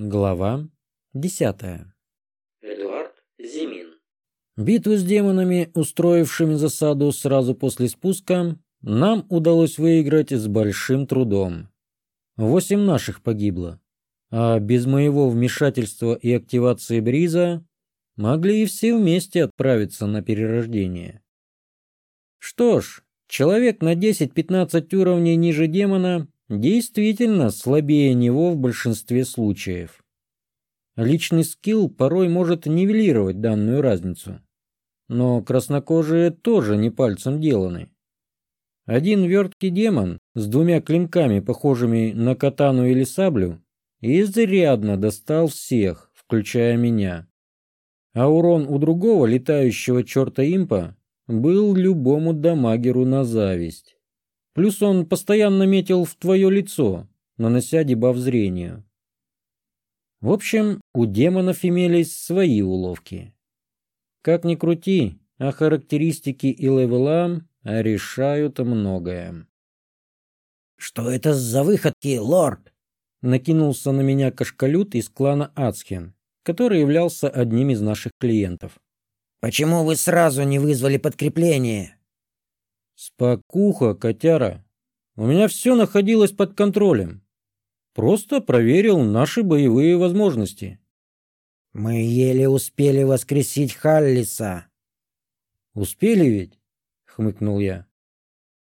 Глава десятая. Эдуард Зимин. Битву с демонами, устроившими засаду сразу после спуска, нам удалось выиграть с большим трудом. Восемь наших погибло, а без моего вмешательства и активации Бриза могли и все вместе отправиться на перерождение. Что ж, человек на 10-15 уровней ниже демона действительно слабее него в большинстве случаев. Личный скилл порой может нивелировать данную разницу. Но краснокожие тоже не пальцем деланы. Один верткий демон с двумя клинками, похожими на катану или саблю, изрядно достал всех, включая меня. А урон у другого летающего черта импа был любому дамагеру на зависть. Плюс он постоянно метил в твое лицо, нанося дебаф зрению. В общем, у демонов имелись свои уловки. Как ни крути, а характеристики и левела решают многое. «Что это за выходки, лорд?» Накинулся на меня кашкалют из клана Ацхен, который являлся одним из наших клиентов. «Почему вы сразу не вызвали подкрепление?» Спокуха, котяра. У меня все находилось под контролем. Просто проверил наши боевые возможности. Мы еле успели воскресить Халлиса. Успели ведь? Хмыкнул я.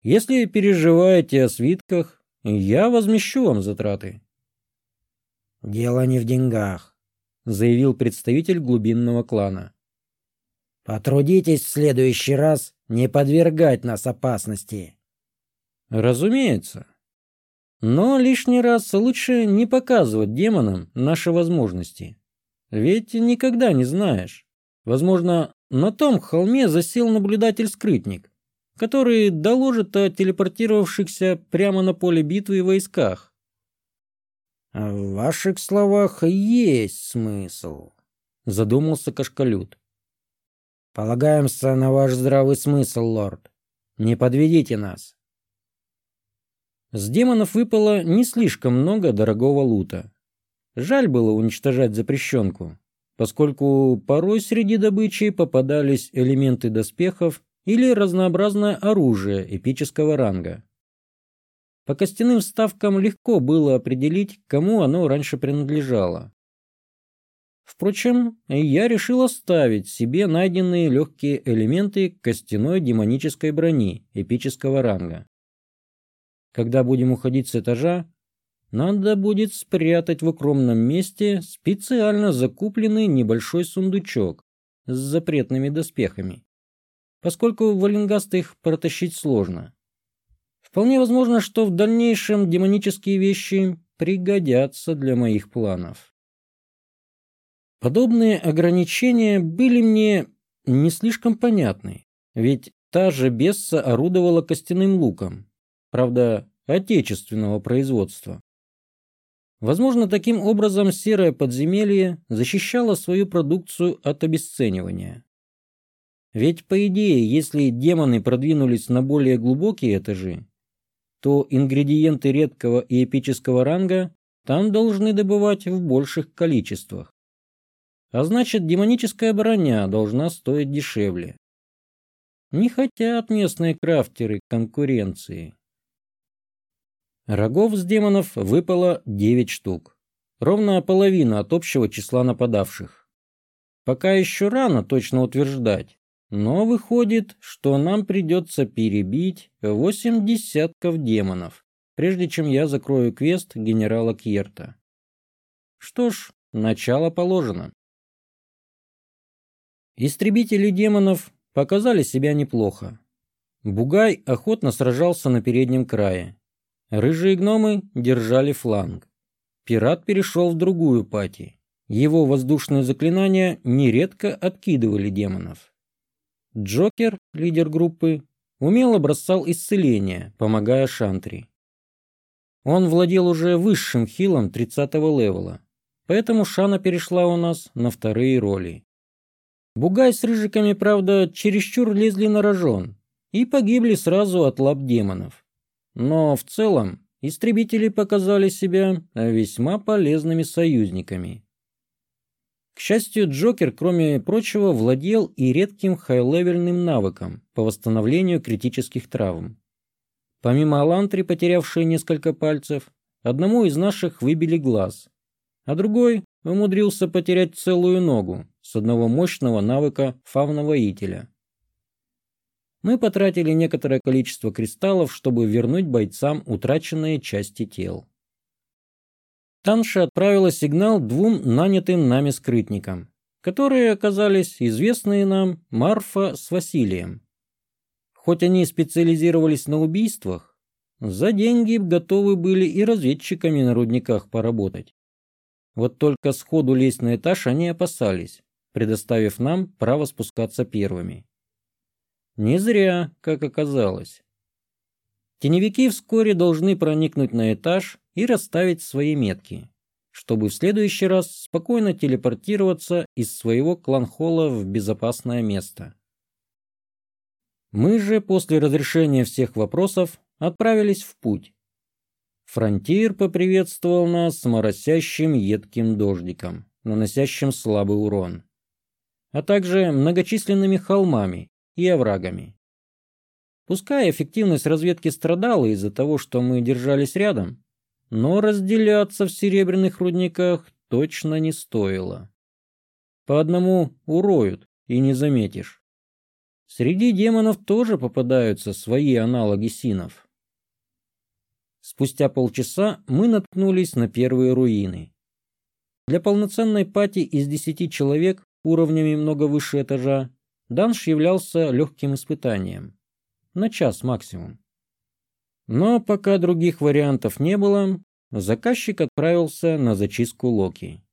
Если переживаете о свитках, я возмещу вам затраты. Дело не в деньгах, заявил представитель глубинного клана. Потрудитесь в следующий раз не подвергать нас опасности. Разумеется. Но лишний раз лучше не показывать демонам наши возможности. Ведь никогда не знаешь. Возможно, на том холме засел наблюдатель-скрытник, который доложит о телепортировавшихся прямо на поле битвы войсках. «В ваших словах есть смысл», — задумался Кашкалют. Полагаемся на ваш здравый смысл, лорд. Не подведите нас. С демонов выпало не слишком много дорогого лута. Жаль было уничтожать запрещенку, поскольку порой среди добычи попадались элементы доспехов или разнообразное оружие эпического ранга. По костяным вставкам легко было определить, кому оно раньше принадлежало. Впрочем, я решил оставить себе найденные легкие элементы костяной демонической брони эпического ранга. Когда будем уходить с этажа, надо будет спрятать в укромном месте специально закупленный небольшой сундучок с запретными доспехами, поскольку в Валенгаст их протащить сложно. Вполне возможно, что в дальнейшем демонические вещи пригодятся для моих планов. Подобные ограничения были мне не слишком понятны, ведь та же Бесса орудовала костяным луком, правда, отечественного производства. Возможно, таким образом серое подземелье защищало свою продукцию от обесценивания. Ведь, по идее, если демоны продвинулись на более глубокие этажи, то ингредиенты редкого и эпического ранга там должны добывать в больших количествах. А значит, демоническая броня должна стоить дешевле. Не хотят местные крафтеры конкуренции. Рогов с демонов выпало 9 штук. Ровно половина от общего числа нападавших. Пока еще рано точно утверждать, но выходит, что нам придется перебить 8 десятков демонов, прежде чем я закрою квест генерала Кьерта. Что ж, начало положено. Истребители демонов показали себя неплохо. Бугай охотно сражался на переднем крае. Рыжие гномы держали фланг. Пират перешел в другую пати. Его воздушные заклинания нередко откидывали демонов. Джокер, лидер группы, умело бросал исцеление, помогая Шантри. Он владел уже высшим хилом 30-го левела, поэтому Шана перешла у нас на вторые роли. Бугай с рыжиками, правда, чересчур лезли на рожон и погибли сразу от лап демонов. Но в целом истребители показали себя весьма полезными союзниками. К счастью, Джокер, кроме прочего, владел и редким хай-левельным навыком по восстановлению критических травм. Помимо Алантри, потерявшей несколько пальцев, одному из наших выбили глаз, а другой умудрился потерять целую ногу с одного мощного навыка фавна-воителя. Мы потратили некоторое количество кристаллов, чтобы вернуть бойцам утраченные части тел. Танша отправила сигнал двум нанятым нами скрытникам, которые оказались известные нам Марфа с Василием. Хоть они специализировались на убийствах, за деньги готовы были и разведчиками на рудниках поработать. Вот только сходу лезть на этаж они опасались, предоставив нам право спускаться первыми. Не зря, как оказалось. Теневики вскоре должны проникнуть на этаж и расставить свои метки, чтобы в следующий раз спокойно телепортироваться из своего кланхола в безопасное место. Мы же после разрешения всех вопросов отправились в путь. Фронтир поприветствовал нас моросящим едким дождиком, наносящим слабый урон, а также многочисленными холмами и оврагами. Пускай эффективность разведки страдала из-за того, что мы держались рядом, но разделяться в серебряных рудниках точно не стоило. По одному уроют и не заметишь. Среди демонов тоже попадаются свои аналоги синов. Спустя полчаса мы наткнулись на первые руины. Для полноценной пати из десяти человек уровнями много выше этажа данж являлся легким испытанием на час максимум. Но пока других вариантов не было, заказчик отправился на зачистку Локи.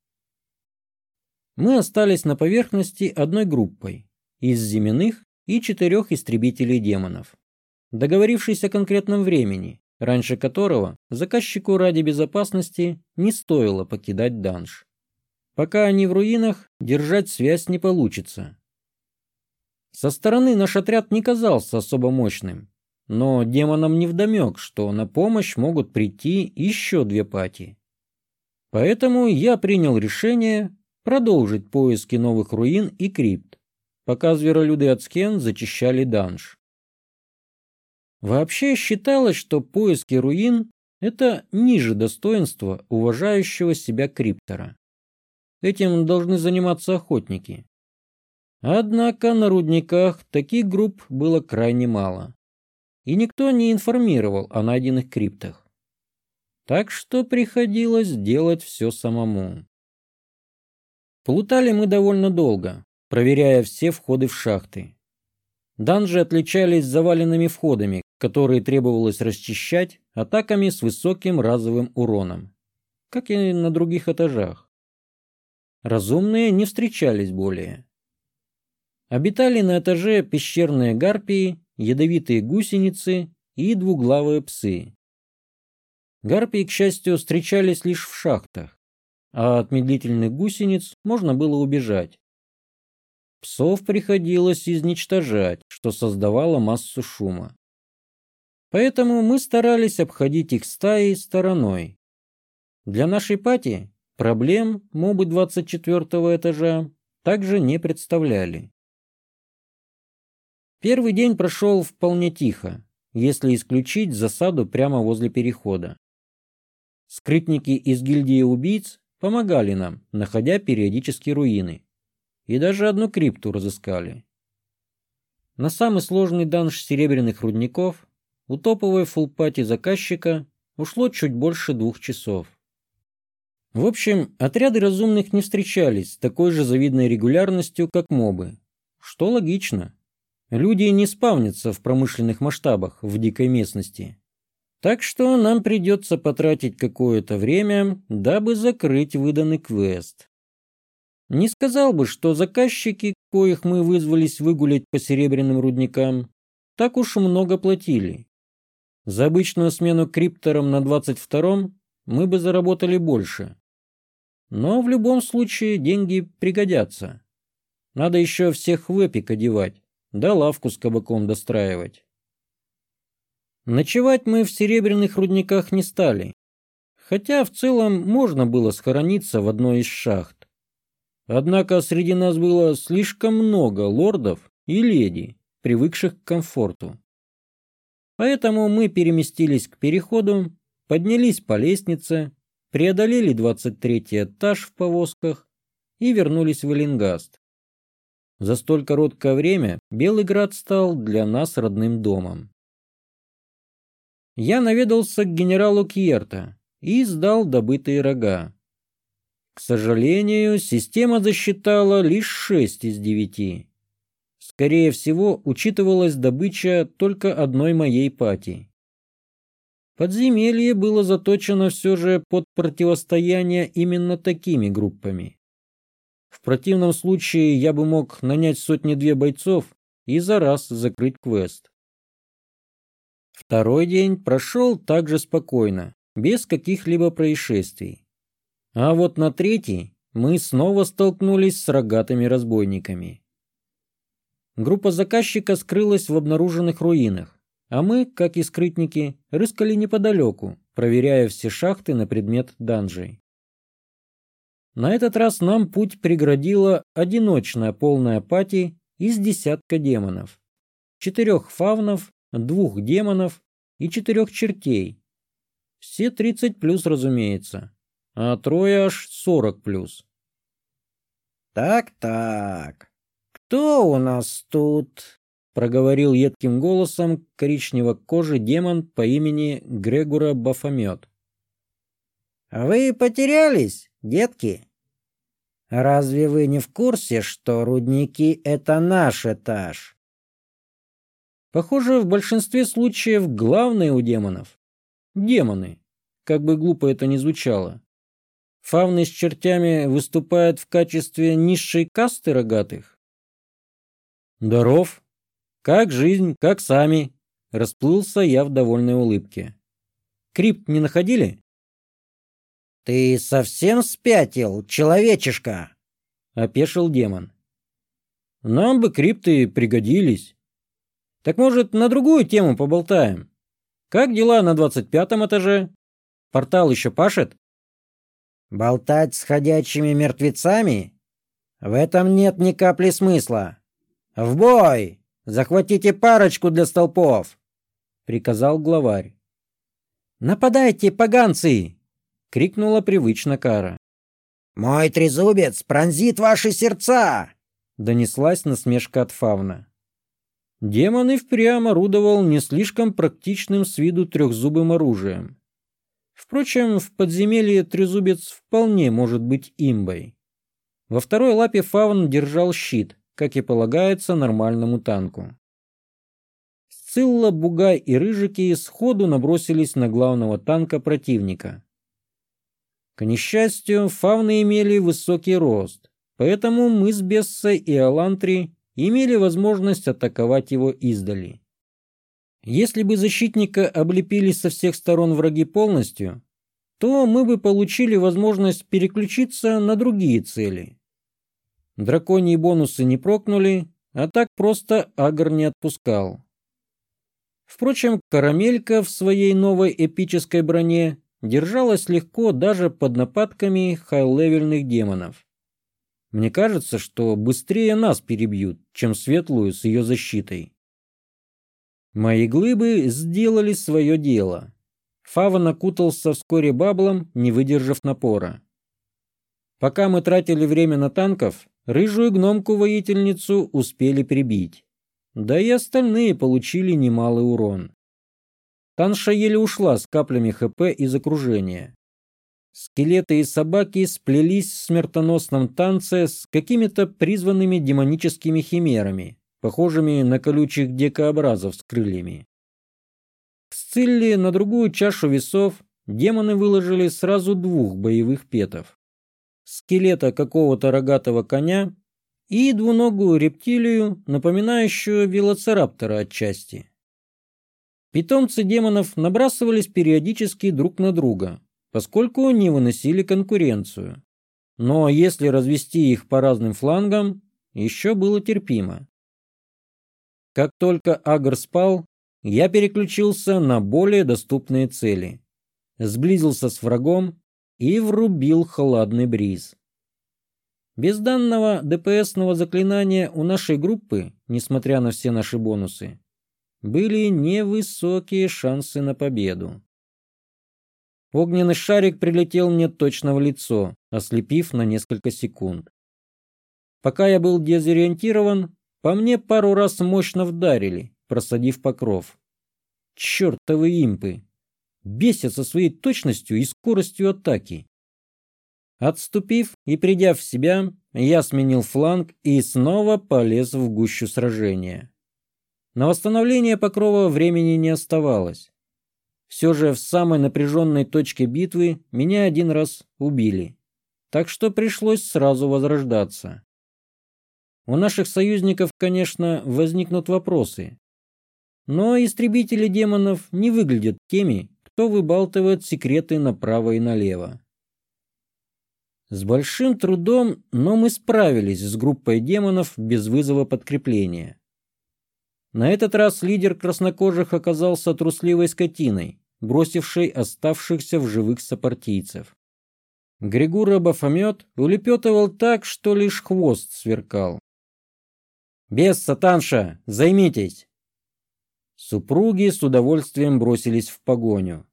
Мы остались на поверхности одной группой из земных и четырех истребителей демонов, договорившись о конкретном времени, раньше которого заказчику ради безопасности не стоило покидать данж. Пока они в руинах, держать связь не получится, со стороны наш отряд не казался особо мощным, но демонам невдомек, что на помощь могут прийти еще две пати. Поэтому я принял решение продолжить поиски новых руин и крипт, пока зверолюды Ацкен зачищали данж. Вообще считалось, что поиски руин – это ниже достоинства уважающего себя криптора. Этим должны заниматься охотники. Однако на рудниках таких групп было крайне мало, и никто не информировал о найденных криптах. Так что приходилось делать все самому. Плутали мы довольно долго, проверяя все входы в шахты. Данжи отличались заваленными входами, которые требовалось расчищать атаками с высоким разовым уроном, как и на других этажах. Разумные не встречались более. Обитали на этаже пещерные гарпии, ядовитые гусеницы и двуглавые псы. Гарпии, к счастью, встречались лишь в шахтах, а от медлительных гусениц можно было убежать. Псов приходилось изничтожать, что создавало массу шума. Поэтому мы старались обходить их стаи стороной. Для нашей пати проблем мобы 24 этажа также не представляли. Первый день прошел вполне тихо, если исключить засаду прямо возле перехода. Скрытники из гильдии убийц помогали нам, находя периодически руины. И даже одну крипту разыскали. На самый сложный данж серебряных рудников у топовой фулпати заказчика ушло чуть больше двух часов. В общем, отряды разумных не встречались с такой же завидной регулярностью, как мобы. Что логично. Люди не спавнятся в промышленных масштабах в дикой местности. Так что нам придется потратить какое-то время, дабы закрыть выданный квест. Не сказал бы, что заказчики, коих мы вызвались выгулять по серебряным рудникам, так уж много платили. За обычную смену криптором на 22-м мы бы заработали больше. Но в любом случае деньги пригодятся. Надо еще всех в эпик одевать да лавку с кабаком достраивать. Ночевать мы в серебряных рудниках не стали, хотя в целом можно было схорониться в одной из шахт. Однако среди нас было слишком много лордов и леди, привыкших к комфорту. Поэтому мы переместились к переходу, поднялись по лестнице, преодолели 23 этаж в повозках и вернулись в Эллингаст. За столь короткое время Белый Град стал для нас родным домом. Я наведался к генералу Кьерта и сдал добытые рога. К сожалению, система засчитала лишь 6 из 9. Скорее всего, учитывалась добыча только одной моей пати. Подземелье было заточено все же под противостояние именно такими группами. В противном случае я бы мог нанять сотни-две бойцов и за раз закрыть квест. Второй день прошел также спокойно, без каких-либо происшествий. А вот на третий мы снова столкнулись с рогатыми разбойниками. Группа заказчика скрылась в обнаруженных руинах, а мы, как и скрытники, рыскали неподалеку, проверяя все шахты на предмет данжей. На этот раз нам путь преградила одиночная полная пати из десятка демонов. Четырех фавнов, двух демонов и четырех чертей. Все 30 плюс, разумеется а трое аж сорок плюс. «Так-так, кто у нас тут?» — проговорил едким голосом коричнево-кожий демон по имени Грегора Бафомет. «Вы потерялись, детки? Разве вы не в курсе, что рудники — это наш этаж?» Похоже, в большинстве случаев главные у демонов — демоны, как бы глупо это ни звучало. Фауны с чертями выступают в качестве низшей касты рогатых? Здоров. Как жизнь, как сами. Расплылся я в довольной улыбке. Крипт не находили? Ты совсем спятил, человечишка? Опешил демон. Нам бы крипты пригодились. Так может, на другую тему поболтаем? Как дела на двадцать пятом этаже? Портал еще пашет? Болтать с ходячими мертвецами? В этом нет ни капли смысла. В бой! Захватите парочку для столпов!» — приказал главарь. «Нападайте, поганцы!» — крикнула привычно Кара. «Мой трезубец пронзит ваши сердца!» — донеслась насмешка от фавна. Демон и впрямь орудовал не слишком практичным с виду трехзубым оружием. Впрочем, в подземелье трезубец вполне может быть имбой. Во второй лапе фаун держал щит, как и полагается нормальному танку. Сцилла, Бугай и Рыжики сходу набросились на главного танка противника. К несчастью, фауны имели высокий рост, поэтому мы с Бессой и Алантри имели возможность атаковать его издали. Если бы защитника облепили со всех сторон враги полностью, то мы бы получили возможность переключиться на другие цели. Драконьи бонусы не прокнули, а так просто Агр не отпускал. Впрочем, Карамелька в своей новой эпической броне держалась легко даже под нападками хай-левельных демонов. Мне кажется, что быстрее нас перебьют, чем светлую с ее защитой. Мои глыбы сделали свое дело. Фава накутался вскоре баблом, не выдержав напора. Пока мы тратили время на танков, рыжую гномку-воительницу успели прибить. Да и остальные получили немалый урон. Танша еле ушла с каплями ХП из окружения. Скелеты и собаки сплелись в смертоносном танце с какими-то призванными демоническими химерами, похожими на колючих декообразов с крыльями. В Сцилле на другую чашу весов демоны выложили сразу двух боевых петов. Скелета какого-то рогатого коня и двуногую рептилию, напоминающую велоцираптора отчасти. Питомцы демонов набрасывались периодически друг на друга, поскольку не выносили конкуренцию. Но если развести их по разным флангам, еще было терпимо. Как только Агр спал, я переключился на более доступные цели. Сблизился с врагом и врубил холодный бриз. Без данного ДПСного заклинания у нашей группы, несмотря на все наши бонусы, были невысокие шансы на победу. Огненный шарик прилетел мне точно в лицо, ослепив на несколько секунд. Пока я был дезориентирован, по мне пару раз мощно вдарили, просадив покров. Чертовы импы! Бесят со своей точностью и скоростью атаки. Отступив и придя в себя, я сменил фланг и снова полез в гущу сражения. На восстановление покрова времени не оставалось. Все же в самой напряженной точке битвы меня один раз убили, так что пришлось сразу возрождаться. У наших союзников, конечно, возникнут вопросы, но истребители демонов не выглядят теми, кто выбалтывает секреты направо и налево. С большим трудом, но мы справились с группой демонов без вызова подкрепления. На этот раз лидер краснокожих оказался трусливой скотиной, бросившей оставшихся в живых сопартийцев. Григура Бафомет улепетывал так, что лишь хвост сверкал. «Без сатанша! Займитесь!» Супруги с удовольствием бросились в погоню.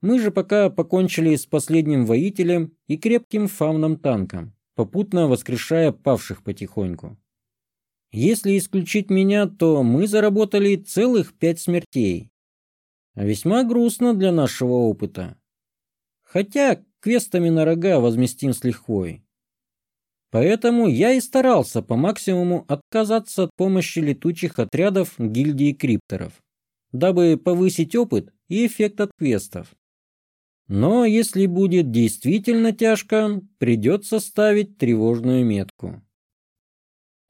Мы же пока покончили с последним воителем и крепким фамным танком, попутно воскрешая павших потихоньку. Если исключить меня, то мы заработали целых пять смертей. Весьма грустно для нашего опыта. Хотя квестами на рога возместим с лихвой. Поэтому я и старался по максимуму отказаться от помощи летучих отрядов гильдии крипторов, дабы повысить опыт и эффект от квестов. Но если будет действительно тяжко, придется ставить тревожную метку.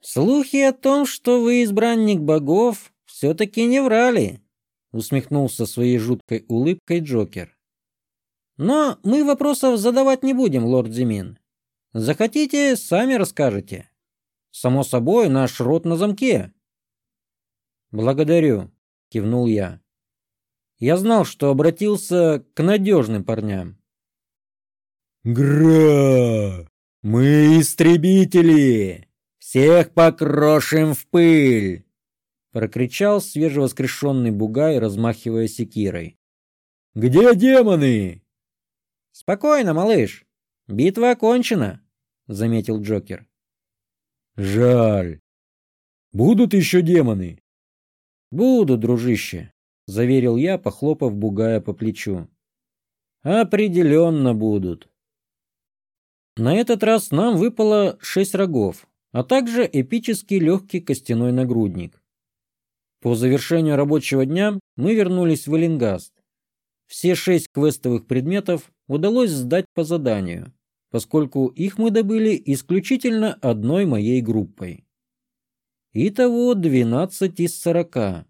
«Слухи о том, что вы избранник богов, все-таки не врали», усмехнулся своей жуткой улыбкой Джокер. «Но мы вопросов задавать не будем, лорд Зимин. Захотите, сами расскажете. Само собой, наш рот на замке». «Благодарю», — кивнул я. Я знал, что обратился к надежным парням. «Гра! Мы истребители! Всех покрошим в пыль!» Прокричал свежевоскрешенный бугай, размахивая секирой. «Где демоны?» «Спокойно, малыш. Битва окончена», — заметил Джокер. «Жаль. Будут еще демоны?» «Будут, дружище заверил я, похлопав бугая по плечу. Определенно будут. На этот раз нам выпало шесть рогов, а также эпический легкий костяной нагрудник. По завершению рабочего дня мы вернулись в Эллингаст. Все шесть квестовых предметов удалось сдать по заданию, поскольку их мы добыли исключительно одной моей группой. Итого 12 из 40.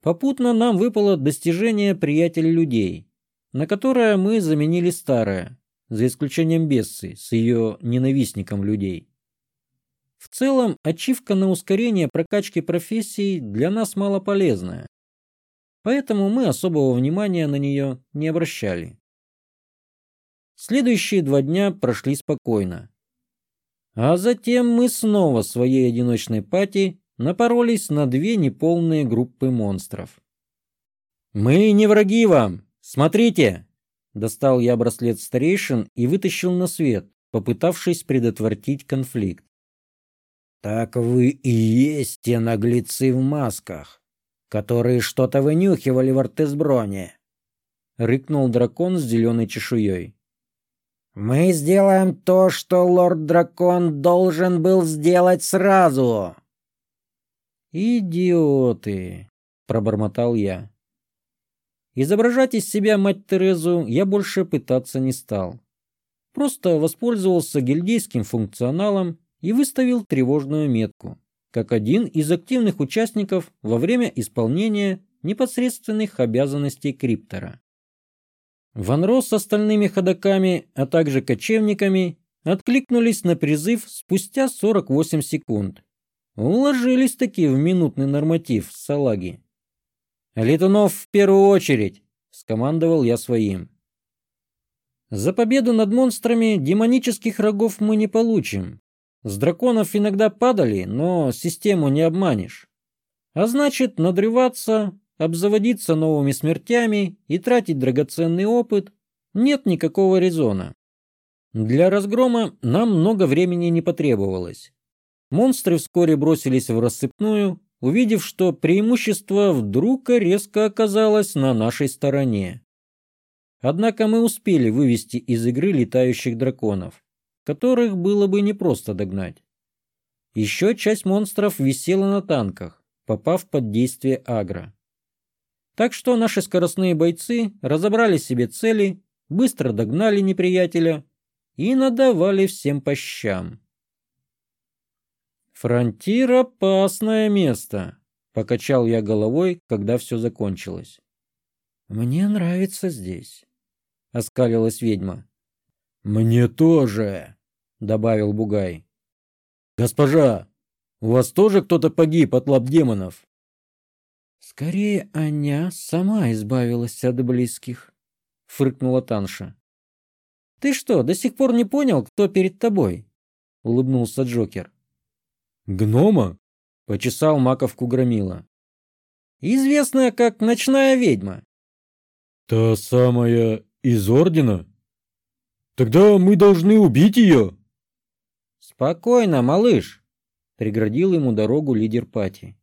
Попутно нам выпало достижение приятеля людей, на которое мы заменили старое, за исключением Бессы с ее ненавистником людей. В целом, ачивка на ускорение прокачки профессий для нас мало полезная, поэтому мы особого внимания на нее не обращали. Следующие два дня прошли спокойно. А затем мы снова своей одиночной пати напоролись на две неполные группы монстров. «Мы не враги вам! Смотрите!» Достал я браслет старейшин и вытащил на свет, попытавшись предотвратить конфликт. «Так вы и есть те наглецы в масках, которые что-то вынюхивали в артезброне!» — рыкнул дракон с зеленой чешуей. «Мы сделаем то, что лорд-дракон должен был сделать сразу!» «Идиоты!» – пробормотал я. Изображать из себя мать Терезу я больше пытаться не стал. Просто воспользовался гильдейским функционалом и выставил тревожную метку, как один из активных участников во время исполнения непосредственных обязанностей криптора. Ван Рос с остальными ходоками, а также кочевниками откликнулись на призыв спустя 48 секунд Уложились таки в минутный норматив салаги. «Летунов в первую очередь!» — скомандовал я своим. За победу над монстрами демонических рогов мы не получим. С драконов иногда падали, но систему не обманешь. А значит, надрываться, обзаводиться новыми смертями и тратить драгоценный опыт нет никакого резона. Для разгрома нам много времени не потребовалось. Монстры вскоре бросились в рассыпную, увидев, что преимущество вдруг резко оказалось на нашей стороне. Однако мы успели вывести из игры летающих драконов, которых было бы непросто догнать. Еще часть монстров висела на танках, попав под действие агро. Так что наши скоростные бойцы разобрали себе цели, быстро догнали неприятеля и надавали всем по щам. «Фронтир — опасное место», — покачал я головой, когда все закончилось. «Мне нравится здесь», — оскалилась ведьма. «Мне тоже», — добавил Бугай. «Госпожа, у вас тоже кто-то погиб от лап демонов?» «Скорее, Аня сама избавилась от близких», — фыркнула Танша. «Ты что, до сих пор не понял, кто перед тобой?» — улыбнулся Джокер. «Гнома?» — почесал маковку громила. «Известная как ночная ведьма». «Та самая из Ордена? Тогда мы должны убить ее». «Спокойно, малыш», — преградил ему дорогу лидер пати.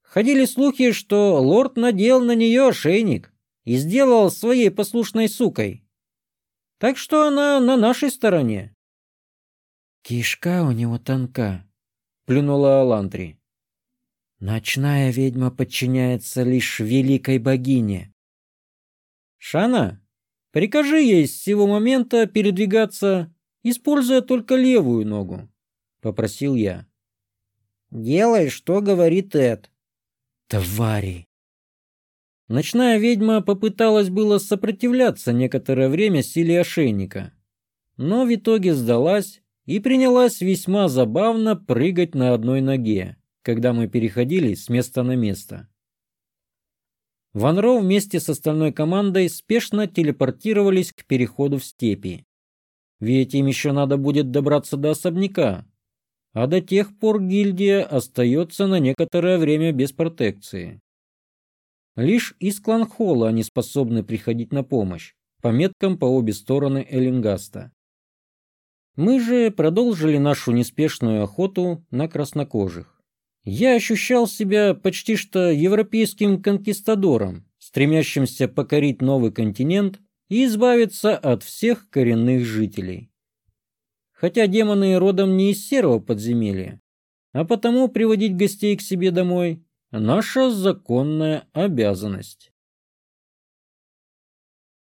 Ходили слухи, что лорд надел на нее ошейник и сделал своей послушной сукой. Так что она на нашей стороне. «Кишка у него тонка», плюнула Алантри. Ночная ведьма подчиняется лишь великой богине. Шана, прикажи ей с сего момента передвигаться, используя только левую ногу, попросил я. Делай, что говорит Эд. Твари. Ночная ведьма попыталась было сопротивляться некоторое время силе ошейника, но в итоге сдалась и принялась весьма забавно прыгать на одной ноге, когда мы переходили с места на место. Ван Роу вместе с остальной командой спешно телепортировались к переходу в степи. Ведь им еще надо будет добраться до особняка, а до тех пор гильдия остается на некоторое время без протекции. Лишь из Кланхола они способны приходить на помощь, по меткам по обе стороны Эллингаста. Мы же продолжили нашу неспешную охоту на краснокожих. Я ощущал себя почти что европейским конкистадором, стремящимся покорить новый континент и избавиться от всех коренных жителей. Хотя демоны родом не из серого подземелья, а потому приводить гостей к себе домой – наша законная обязанность.